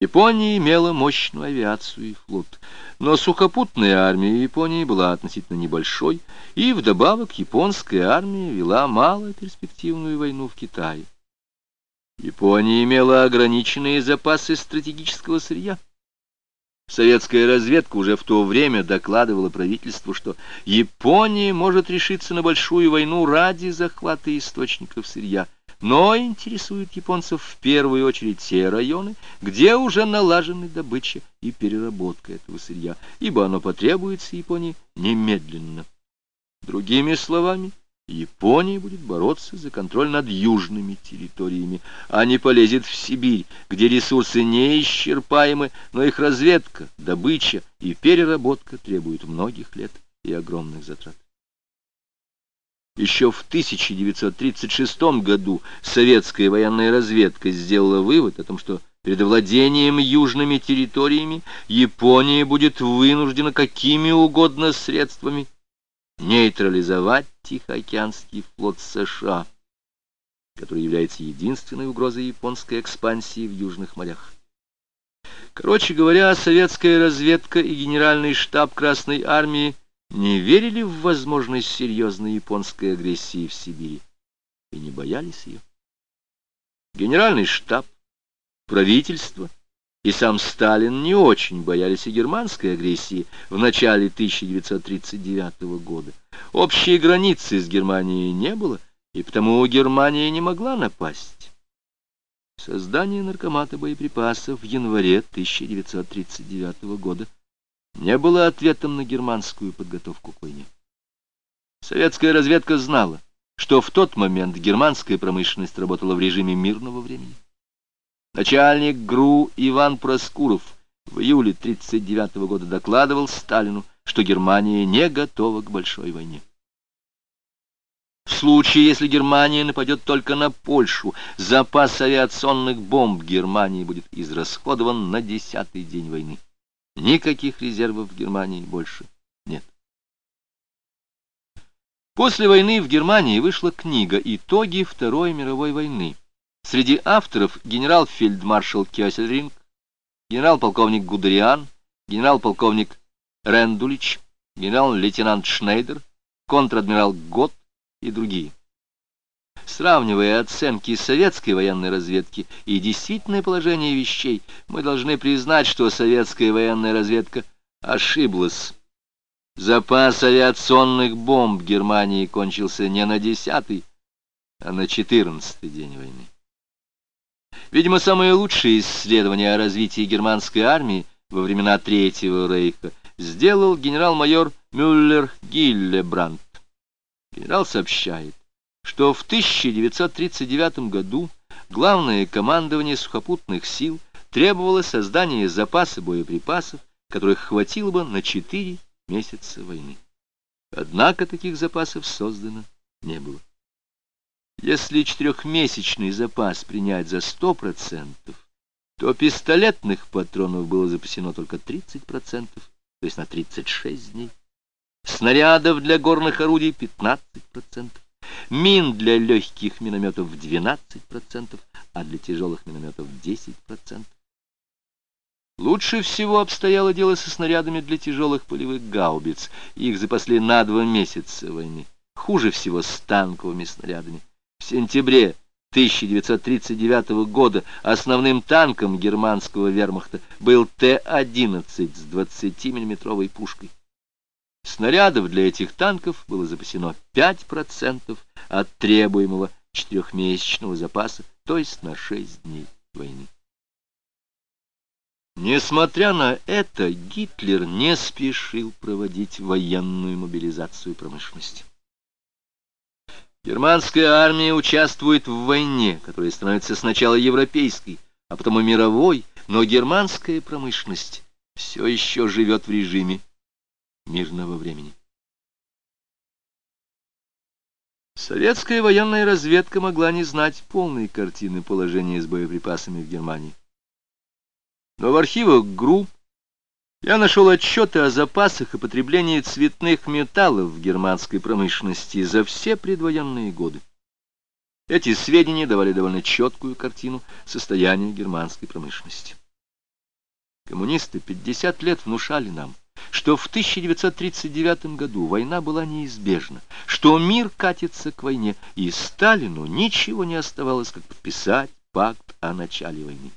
Япония имела мощную авиацию и флот, но сухопутная армия Японии была относительно небольшой, и вдобавок японская армия вела малоперспективную войну в Китае. Япония имела ограниченные запасы стратегического сырья. Советская разведка уже в то время докладывала правительству, что Япония может решиться на большую войну ради захвата источников сырья – но интересуют японцев в первую очередь те районы, где уже налажены добыча и переработка этого сырья, ибо оно потребуется Японии немедленно. Другими словами, Япония будет бороться за контроль над южными территориями, а не полезет в Сибирь, где ресурсы неисчерпаемы, но их разведка, добыча и переработка требуют многих лет и огромных затрат. Еще в 1936 году советская военная разведка сделала вывод о том, что перед владением южными территориями Япония будет вынуждена какими угодно средствами нейтрализовать Тихоокеанский флот США, который является единственной угрозой японской экспансии в южных морях. Короче говоря, советская разведка и генеральный штаб Красной Армии – не верили в возможность серьезной японской агрессии в Сибири и не боялись ее. Генеральный штаб, правительство и сам Сталин не очень боялись и германской агрессии в начале 1939 года. Общей границы с Германией не было, и потому Германия не могла напасть. Создание наркомата боеприпасов в январе 1939 года – не было ответом на германскую подготовку к войне. Советская разведка знала, что в тот момент германская промышленность работала в режиме мирного времени. Начальник ГРУ Иван Проскуров в июле 1939 года докладывал Сталину, что Германия не готова к большой войне. В случае, если Германия нападет только на Польшу, запас авиационных бомб Германии будет израсходован на десятый день войны. Никаких резервов в Германии больше нет. После войны в Германии вышла книга «Итоги Второй мировой войны». Среди авторов генерал-фельдмаршал Кёсельринг, генерал-полковник Гудериан, генерал-полковник Рендулич, генерал-лейтенант Шнейдер, контр-адмирал Гот и другие. Сравнивая оценки советской военной разведки и действительное положение вещей, мы должны признать, что советская военная разведка ошиблась. Запас авиационных бомб Германии кончился не на десятый, а на четырнадцатый день войны. Видимо, самые лучшие исследования о развитии германской армии во времена Третьего Рейха сделал генерал-майор Мюллер Гиллебрандт. Генерал сообщает, что в 1939 году главное командование сухопутных сил требовало создания запаса боеприпасов, которых хватило бы на 4 месяца войны. Однако таких запасов создано не было. Если четырехмесячный запас принять за 100%, то пистолетных патронов было запасено только 30%, то есть на 36 дней. Снарядов для горных орудий 15% мин для легких минометов 12%, а для тяжелых минометов 10%. Лучше всего обстояло дело со снарядами для тяжелых полевых гаубиц. Их запасли на два месяца войны. Хуже всего с танковыми снарядами. В сентябре 1939 года основным танком германского вермахта был Т-11 с 20-миллиметровой пушкой. Снарядов для этих танков было запасено 5% от требуемого четырехмесячного запаса, то есть на 6 дней войны. Несмотря на это, Гитлер не спешил проводить военную мобилизацию промышленности. Германская армия участвует в войне, которая становится сначала европейской, а потом и мировой, но германская промышленность все еще живет в режиме мирного времени. Советская военная разведка могла не знать полной картины положения с боеприпасами в Германии. Но в архивах ГРУ я нашел отчеты о запасах и потреблении цветных металлов в германской промышленности за все предвоенные годы. Эти сведения давали довольно четкую картину состояния германской промышленности. Коммунисты 50 лет внушали нам, что в 1939 году война была неизбежна, что мир катится к войне, и Сталину ничего не оставалось, как подписать пакт о начале войны.